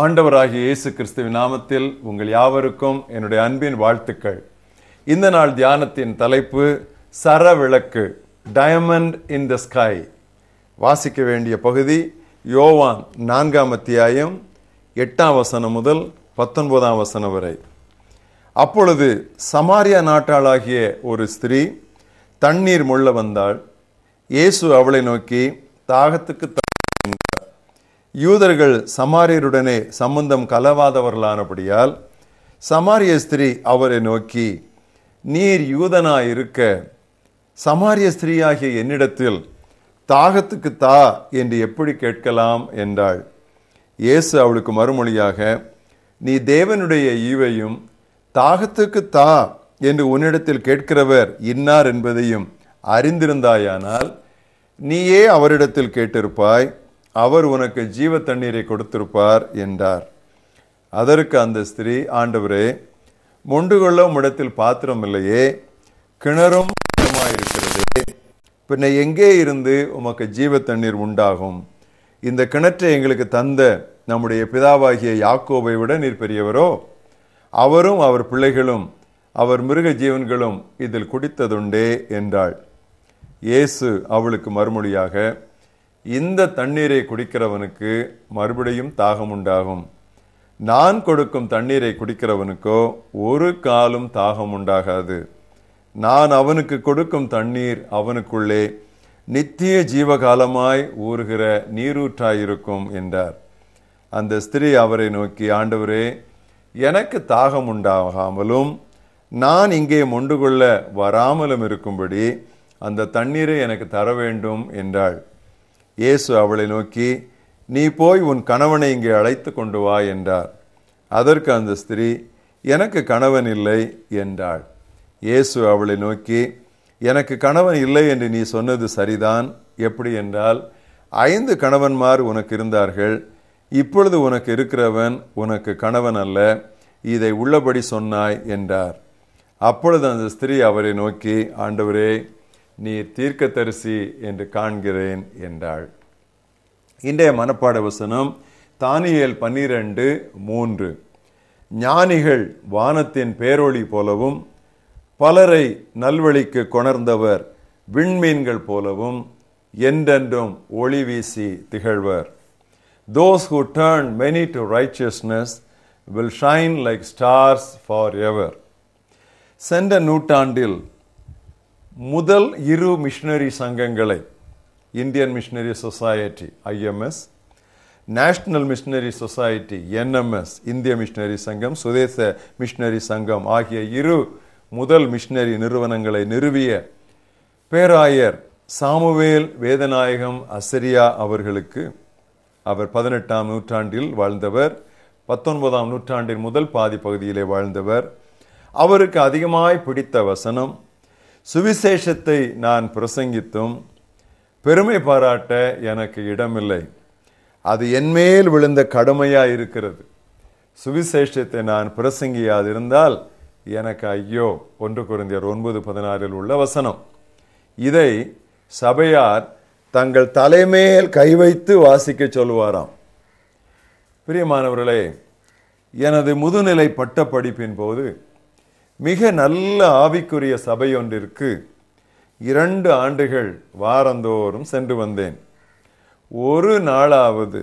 ஆண்டவராகிய இயேசு கிறிஸ்துவின் நாமத்தில் உங்கள் யாவருக்கும் என்னுடைய அன்பின் வாழ்த்துக்கள். இந்த நாள் தியானத்தின் தலைப்பு சரவிளக்கு டயமண்ட் இன் த ஸ்கை வாசிக்க வேண்டிய பகுதி யோவான் நான்காம் அத்தியாயம் எட்டாம் வசனம் முதல் பத்தொன்பதாம் வசனம் வரை. அப்பொழுது சமாரியா நாட்டாளாகிய ஒரு ஸ்திரீ தண்ணீர் முள்ள வந்தாள். இயேசு அவளை நோக்கி தாகத்துக்கு யூதர்கள் சமாரியருடனே சம்பந்தம் கலவாதவர்களானபடியால் சமாரிய ஸ்திரீ அவரை நோக்கி நீர் யூதனாயிருக்க சமாரிய ஸ்திரீயாகிய என்னிடத்தில் தாகத்துக்கு தா என்று எப்படி கேட்கலாம்? என்றாள். இயேசு அவளுக்கு மறுமொழியாக நீ தேவனுடைய ஈவையும் தாகத்துக்கு தா என்று உன்னிடத்தில் கேட்கிறவர் இன்னார் என்பதையும் அறிந்திருந்தாயானால் நீயே அவரிடத்தில் கேட்டிருப்பாய். அவர் உனக்கு ஜீவ தண்ணீரை கொடுத்திருப்பார் என்றார். அதற்கு அந்த ஸ்திரீ ஆண்டவரே மொண்டு கொள்ளும் இடத்தில் பாத்திரம் இல்லையே கிணறும் இருக்கிறதே பின்ன எங்கே இருந்து உமக்கு ஜீவ தண்ணீர் உண்டாகும்? இந்த கிணற்றை எங்களுக்கு தந்த நம்முடைய பிதாவாகிய யாக்கோவை விட நீர் பெரியவரோ? அவரும் அவர் பிள்ளைகளும் அவர் மிருக ஜீவன்களும் இதில் குடித்ததுண்டே என்றாள். இயேசு அவளுக்கு மறுமொழியாக இந்த தண்ணீரை குடிக்கிறவனுக்கு மறுபடியும் தாகம் உண்டாகும் நான் கொடுக்கும் தண்ணீரை குடிக்கிறவனுக்கோ ஒரு காலும் தாகம் உண்டாகாது நான் அவனுக்கு கொடுக்கும் தண்ணீர் அவனுக்குள்ளே நித்திய ஜீவகாலமாய் ஊறுகிற நீரூற்றாயிருக்கும் என்றார். அந்த ஸ்திரீ அவரை நோக்கி ஆண்டவரே எனக்கு தாகம் உண்டாகாமலும் நான் இங்கே மொண்டு கொள்ள வராமலும் இருக்கும்படி அந்த தண்ணீரை எனக்கு தர வேண்டும் என்றாள். இயேசு அவளை நோக்கி நீ போய் உன் கணவனை இங்கே அழைத்து கொண்டு வா என்றார். அதற்கு அந்த ஸ்திரீ எனக்கு கணவன் இல்லை என்றாள். இயேசு அவளை நோக்கி எனக்கு கணவன் இல்லை என்று நீ சொன்னது சரிதான். எப்படி என்றால் ஐந்து கணவன்மார் உனக்கு இருந்தார்கள். இப்பொழுது உனக்கு இருக்கிறவன் உனக்கு கணவன் அல்ல. இதை உள்ளபடி சொன்னாய் என்றார். அப்பொழுது அந்த ஸ்திரீ அவரை நோக்கி ஆண்டவரே நீர் தீர்க்கதரிசி என்று காண்கிறேன் என்றாள். இன்றைய மனப்பாட வசனம் தானியேல் பன்னிரண்டு மூன்று. ஞானிகள் வானத்தின் பேரொளி போலவும் பலரை நல்வழிக்கு கொணர்ந்தவர் விண்மீன்கள் போலவும் என்றென்றும் ஒளி வீசி திகழ்வர். Those who turn many to righteousness will shine like stars for ever சென்ற நூற்றாண்டில் முதல் இரு missionary சங்கங்களை Indian missionary society IMS national missionary society NMS இந்திய மிஷினரி சங்கம் சுதேச மிஷினரி சங்கம் ஆகிய இரு முதல் மிஷினரி நிறுவனங்களை நிறுவிய பேராயர் சாமுவேல் வேதநாயகம் அசரியா அவர்களுக்கு அவர் பதினெட்டாம் நூற்றாண்டில் வாழ்ந்தவர் பத்தொன்பதாம் நூற்றாண்டின் முதல் பாதி பகுதியிலே வாழ்ந்தவர். அவருக்கு அதிகமாய் பிடித்த வசனம் சுவிசேஷத்தை நான் பிரசங்கித்தும் பெருமை பாராட்ட எனக்கு இடமில்லை. அது என்மேல் விழுந்த கடுமையாக இருக்கிறது சுவிசேஷத்தை நான் பிரசங்கியாதிருந்தால் எனக்கு ஐயோ ஒன்று குறைந்தர் ஒன்பது பதினாறில் உள்ள வசனம். இதை சபையார் தங்கள் தலைமேல் கை வைத்து வாசிக்க சொல்லுவாராம். பிரியமானவர்களே எனது முதுநிலை பட்ட படிப்பின் போது மிக நல்ல ஆவிக்குரிய சபை ஒன்றிற்கு இரண்டு ஆண்டுகள் வாரந்தோறும் சென்று வந்தேன். ஒரு நாளாவது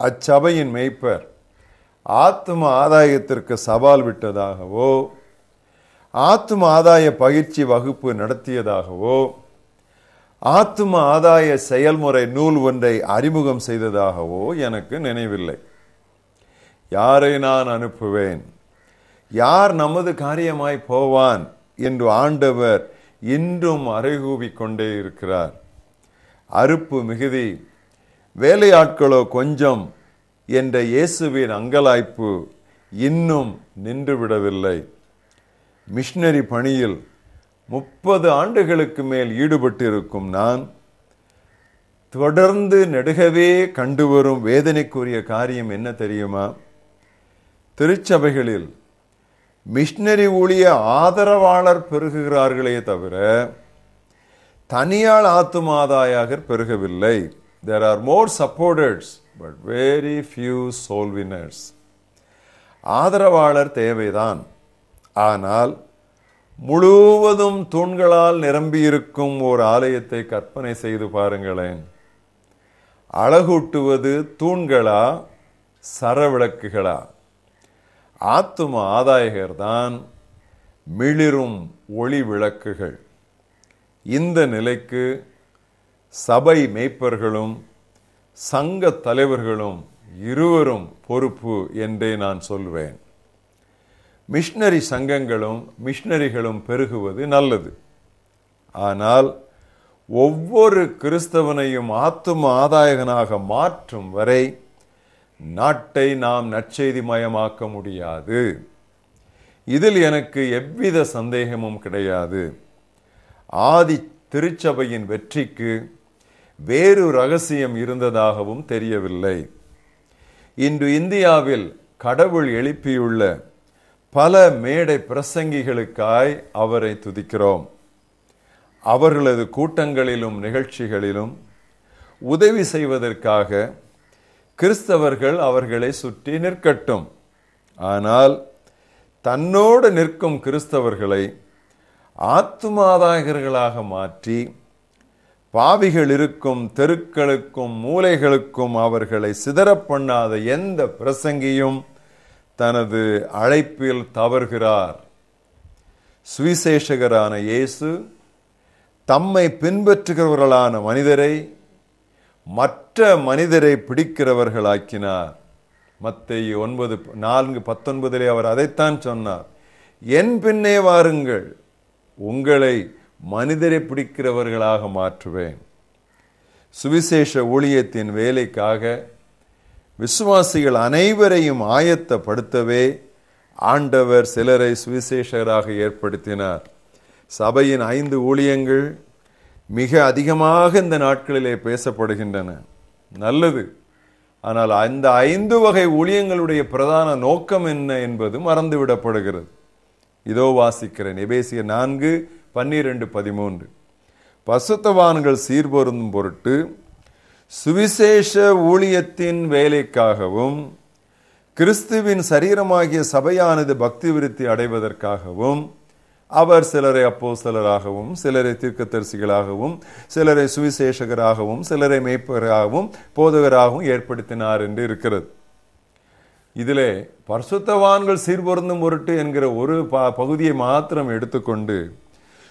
அச்சபையின் மெய்ப்பர் ஆத்ம ஆதாயத்திற்கு சவால் விட்டதாகவோ ஆத்ம ஆதாய பயிற்சி வகுப்பு நடத்தியதாகவோ ஆத்ம ஆதாய செயல்முறை நூல் ஒன்றை அறிமுகம் செய்ததாகவோ எனக்கு நினைவில்லை. யாரை நான் அனுப்புவேன்? யார் நமது காரியமாய் போவான் என்று ஆண்டவர் இன்றும் அறைகூவிக் கொண்டே இருக்கிறார். அறுப்பு மிகுதி வேலையாட்களோ கொஞ்சம் என்ற இயேசுவின் அங்கலாய்ப்பு இன்னும் நின்றுவிடவில்லை. மிஷினரி பணியில் முப்பது ஆண்டுகளுக்கு மேல் ஈடுபட்டிருக்கும் நான் தொடர்ந்து நெடுகவே கண்டுவரும் வேதனைக்குரிய காரியம் என்ன தெரியுமா? திருச்சபைகளில் மிஷினரி ஊழிய ஆதரவாளர் பெருகுகிறார்களே தவிர தனியால் ஆத்துமாதாயாக பெருகவில்லை. There are more supporters but very few soul winners ஆதரவாளர் தேவைதான். ஆனால் முழுவதும் தூண்களால் நிரம்பியிருக்கும் ஒரு ஆலயத்தை கற்பனை செய்து பாருங்களேன். அழகூட்டுவது தூண்களா சரவிளக்குகளா? ஆத்தும ஆதாயகர் தான் மிளிரும் ஒளி விளக்குகள். இந்த நிலைக்கு சபை மேய்ப்பர்களும் சங்க தலைவர்களும் இருவரும் பொறுப்பு என்றே நான் சொல்வேன். மிஷினரி சங்கங்களும் மிஷினரிகளும் பெருகுவது நல்லது. ஆனால் ஒவ்வொரு கிறிஸ்தவனையும் ஆத்தும ஆதாயகனாக மாற்றும் வரை நாட்டை நாம் நற்செய்தி மயமாக்க முடியாது. இதில் எனக்கு எவ்வித சந்தேகமும் கிடையாது. ஆதி திருச்சபையின் வெற்றிக்கு வேறு ரகசியம் இருந்ததாகவும் தெரியவில்லை. இன்று இந்தியாவில் கடவுள் எழுப்பியுள்ள பல மேடை பிரசங்கிகளுக்காய் அவரை துதிக்கிறோம். அவர்களது கூட்டங்களிலும் நிகழ்ச்சிகளிலும் உதவி செய்வதற்காக கிறிஸ்தவர்கள் அவர்களை சுற்றி நிற்கட்டும். ஆனால் தன்னோடு நிற்கும் கிறிஸ்தவர்களை ஆத்துமாதாயகர்களாக மாற்றி பாவிகள் இருக்கும் தெருக்களுக்கும் மூலைகளுக்கும் அவர்களை சிதறப்பண்ணாத எந்த பிரசங்கியும் தனது அழைப்பில் தவறுகிறார். சுவிசேஷகரான இயேசு தம்மை பின்பற்றுகிறவர்களான மனிதரை மற்ற மனிதரை பிடிக்கிறவர்களாக்கினார். மத்திய ஒன்பது நான்கு பத்தொன்பதிலே அவர் அதைத்தான் சொன்னார். என் பின்னே வாருங்கள் உங்களை மனிதரை பிடிக்கிறவர்களாக மாற்றுவேன். சுவிசேஷ ஊழியத்தின் வேலைக்காக விசுவாசிகள் அனைவரையும் ஆயத்தப்படுத்தவே ஆண்டவர் சிலரை சுவிசேஷராக ஏற்படுத்தினார். சபையின் ஐந்து ஊழியங்கள் மிக அதிகமாக இந்த நாட்களிலே பேசப்படுகின்றன. நல்லது. ஆனால் அந்த ஐந்து வகை ஊழியங்களுடைய பிரதான நோக்கம் என்ன என்பது மறந்துவிடப்படுகிறது. இதோ வாசிக்கிறேன். எபேசிய நான்கு பன்னிரெண்டு பதிமூன்று. பசுத்தவான்கள் சீர்பொருந்தும் பொருட்டு சுவிசேஷ ஊழியத்தின் வேலைக்காகவும் கிறிஸ்துவின் சரீரமாகிய சபையானது பக்தி விருத்தி அடைவதற்காகவும் அவர் சிலரை அப்போஸ்தலராகவும் சிலரை தீர்க்கதரிசிகளாகவும் சிலரை சுவிசேஷகராகவும் சிலரை மேய்ப்பராகவும் போதகராகவும் ஏற்படுத்தினார் என்று இருக்கிறது. இதிலே பரிசுத்தவான்கள் சீர்பொருந்தும் பொருட்டு என்கிற ஒரு ப- பகுதியை மாத்திரம் எடுத்துக்கொண்டு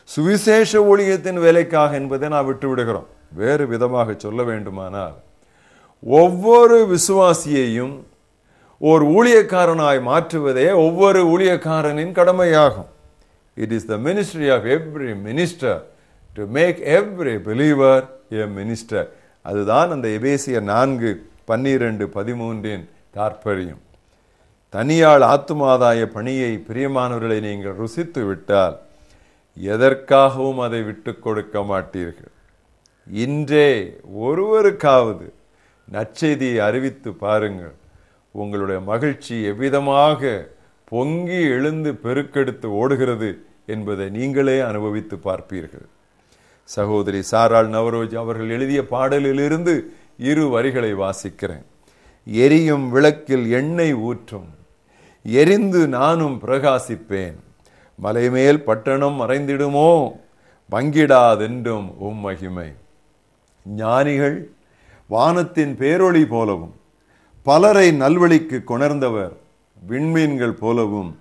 சுவிசேஷ ஊழியத்தின் வேலைக்காக என்பதை நான் விட்டு விடுகிறோம் வேறு விதமாக சொல்ல வேண்டுமானால் ஒவ்வொரு விசுவாசியையும் ஓர் ஊழியக்காரனாய் மாற்றுவதே ஒவ்வொரு ஊழியக்காரனின் கடமையாகும். It is the ministry of every minister to make every believer a minister அதுதான் அந்த எபேசிய நான்கு பன்னிரண்டு பதிமூன்றின் தாற்பயம். தனியாள் ஆத்துமாதாய பணியை பிரியமானவர்களை நீங்கள் ருசித்து விட்டால் எதற்காகவும் அதை விட்டு கொடுக்க மாட்டீர்கள்? இன்றே ஒருவருக்காவது நற்செய்தியை அறிவித்து பாருங்கள். உங்களுடைய மகிழ்ச்சி எவ்விதமாக பொங்கி எழுந்து பெருக்கெடுத்து ஓடுகிறது என்பதை நீங்களே அனுபவித்து பார்ப்பீர்கள். சகோதரி சாரால் நவரோஜ் அவர்கள் எழுதிய பாடலிலிருந்து இரு வரிகளை வாசிக்கிறேன். எரியும் விளக்கில் எண்ணெய் ஊற்றும். எரிந்து நானும் பிரகாசிப்பேன். மலைமேல் பட்டணம் மறைந்திடுமோ? பங்கிடாதென்றும் உம் மகிமை. ஞானிகள் வானத்தின் பேரொளி போலவும் பலரை நல்வழிக்கு கொணர்ந்தவர் விண்மீன்கள் போலவும்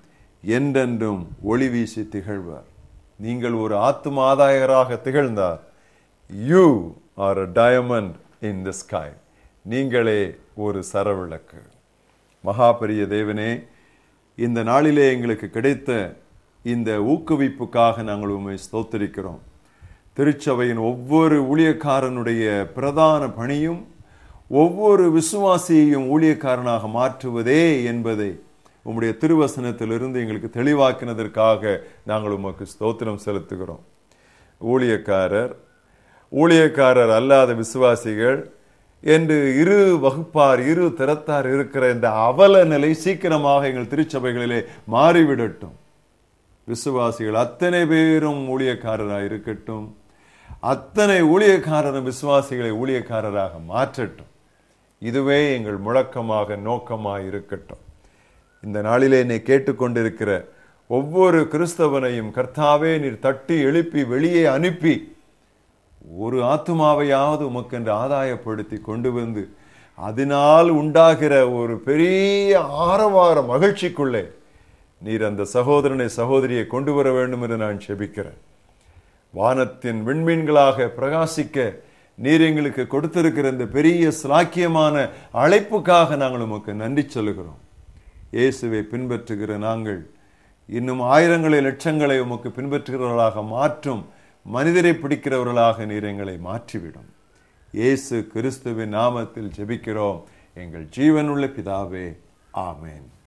என்றென்றும் ஒளி வீசி திகழ்வார். நீங்கள் ஒரு ஆத்தும ஆதாயராக திகழ்ந்தார் you are a diamond in the sky நீங்களே ஒரு சரவிளக்கு. மகாபெரிய தேவனே இந்த நாளிலே எங்களுக்கு கிடைத்த இந்த ஊக்குவிப்புக்காக நாங்கள் உண்மை ஸ்தோத்தரிக்கிறோம். திருச்சபையின் ஒவ்வொரு ஊழியக்காரனுடைய பிரதான பணியும் ஒவ்வொரு விசுவாசியையும் ஊழியக்காரனாக மாற்றுவதே என்பதை உம்முடைய திருவசனத்திலிருந்து எங்களுக்கு தெளிவாக்கினதற்காக நாங்கள் உமக்கு ஸ்தோத்திரம் செலுத்துகிறோம். ஊழியக்காரர் ஊழியக்காரர் அல்லாத விசுவாசிகள் என்று இரு வகுப்பார் இரு திறத்தார் இருக்கிற இந்த அவல நிலை சீக்கிரமாக எங்கள் திருச்சபைகளிலே மாறிவிடட்டும். விசுவாசிகள் அத்தனை பேரும் ஊழியக்காரராக இருக்கட்டும். அத்தனை ஊழியக்காரரும் விசுவாசிகளை ஊழியக்காரராக மாற்றட்டும். இதுவே எங்கள் முழக்கமாக நோக்கமாக இருக்கட்டும். இந்த நாளிலே என்னை கேட்டுக்கொண்டிருக்கிற ஒவ்வொரு கிறிஸ்தவனையும் கர்த்தாவே நீர் தட்டி எழுப்பி வெளியே அனுப்பி ஒரு ஆத்துமாவையாவது உமக்கென்று ஆதாயப்படுத்தி கொண்டு வந்து அதனால் உண்டாகிற ஒரு பெரிய ஆரவார மகிழ்ச்சிக்குள்ளே நீர் அந்த சகோதரனை சகோதரியை கொண்டு வர வேண்டும் என்று நான் செபிக்கிறேன். வானத்தின் விண்மீன்களாக பிரகாசிக்க நீர் எங்களுக்கு கொடுத்திருக்கிற இந்த பெரிய சிலாக்கியமான அழைப்புக்காக நாங்கள் உமக்கு நன்றி சொல்கிறோம் இயேசுவை பின்பற்றுகிற நாங்கள் இன்னும் ஆயிரங்களை லட்சங்களை உமக்கு பின்பற்றுகிறவர்களாக மாற்றும் மனிதரை பிடிக்கிறவர்களாக நீர் எங்களை மாற்றிவிடும். இயேசு கிறிஸ்துவின் நாமத்தில் ஜெபிக்கிறோம். எங்கள் ஜீவனுள்ள பிதாவே ஆமேன்.